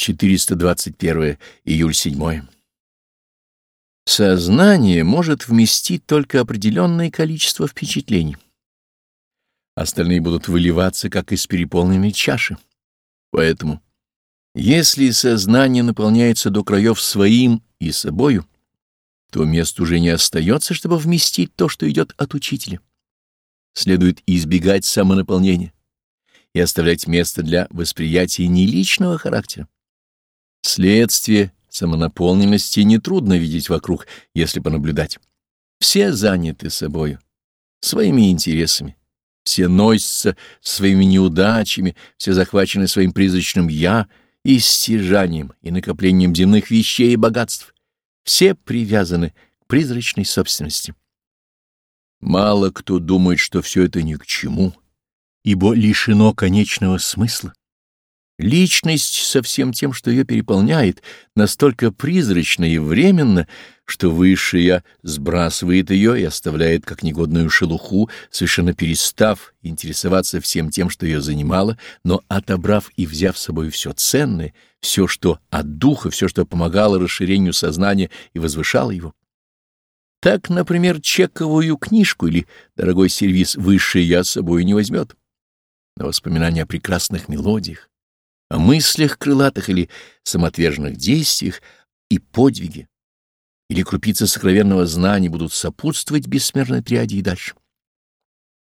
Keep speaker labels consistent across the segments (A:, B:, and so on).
A: 421 июль 7. Сознание может вместить только определенное количество впечатлений. Остальные будут выливаться, как из переполненной чаши. Поэтому, если сознание наполняется до краев своим и собою, то мест уже не остается, чтобы вместить то, что идет от учителя. Следует избегать самонаполнения и оставлять место для восприятия не личного характера. Следствие самонаполненности нетрудно видеть вокруг, если понаблюдать. Все заняты собою, своими интересами, все носятся своими неудачами, все захвачены своим призрачным «я» и стяжанием, и накоплением земных вещей и богатств. Все привязаны к призрачной собственности. Мало кто думает, что все это ни к чему, ибо лишено конечного смысла. Личность со всем тем, что ее переполняет, настолько призрачна и временна, что высшее сбрасывает ее и оставляет как негодную шелуху, совершенно перестав интересоваться всем тем, что ее занимало, но отобрав и взяв с собой все ценное, все, что от духа, все, что помогало расширению сознания и возвышало его. Так, например, чековую книжку или дорогой сервиз высшее «я» с собой не возьмет. Но воспоминания о прекрасных мелодиях, о мыслях крылатых или самоотверженных действиях и подвиге, или крупицы сокровенного знания будут сопутствовать бессмертной триаде и дальше.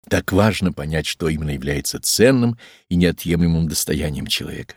A: Так важно понять, что именно является ценным и неотъемлемым достоянием человека.